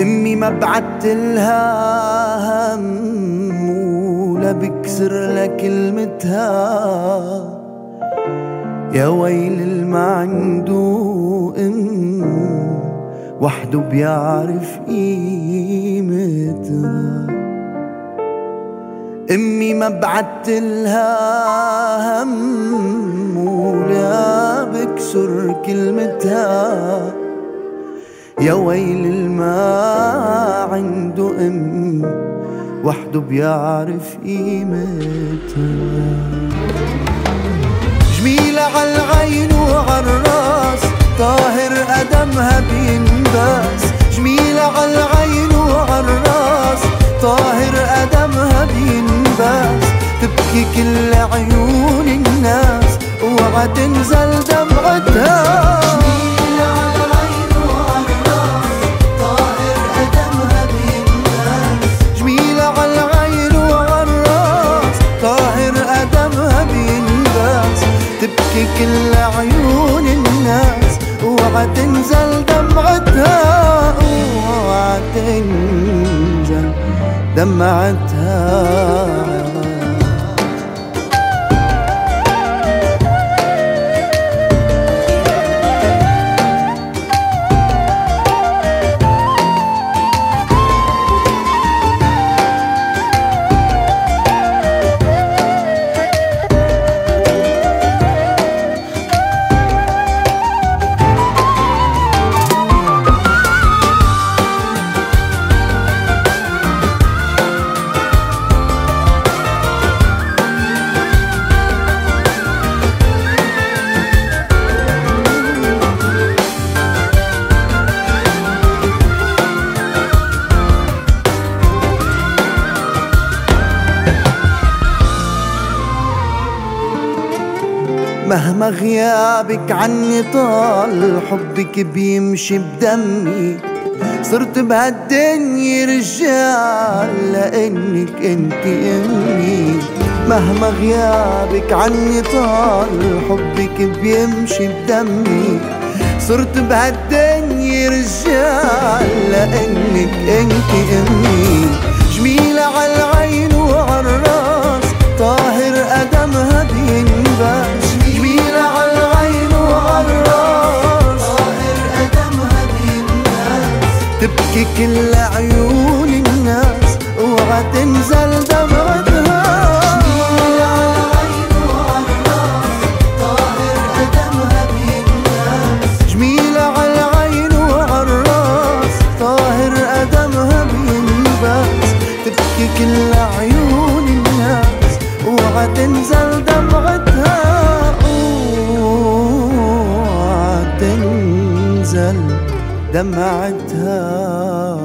أمي ما بعت لها هم ولا بكسر لها كلمتها. يا ويل الما عنده أم وحده بيعرف قيمتها. أمي ما بعت لها هم ولا بكسر كلمتها. يا ويل الما عنده أم وحده بيعرف قيمتها. جميلة عالعين وعالراس طاهر قدمها بينباس جميلة عالعين وعالراس طاهر قدمها بينباس تبكي كل عيون الناس اوعى تنزل دمعتها. تنزل دمعتها اوعى تنزل دمعتها. مهما غيابك عني طال حبك بيمشي بدمي. صرت بهالدنيا رجال لأنك أنت أمي. مهما غيابك عني طال حبك بيمشي بدمي. صرت بهالدنيا رجال لأنك أنت أمي. كل عيون الناس اوعى تنزل دمعتها دمعتها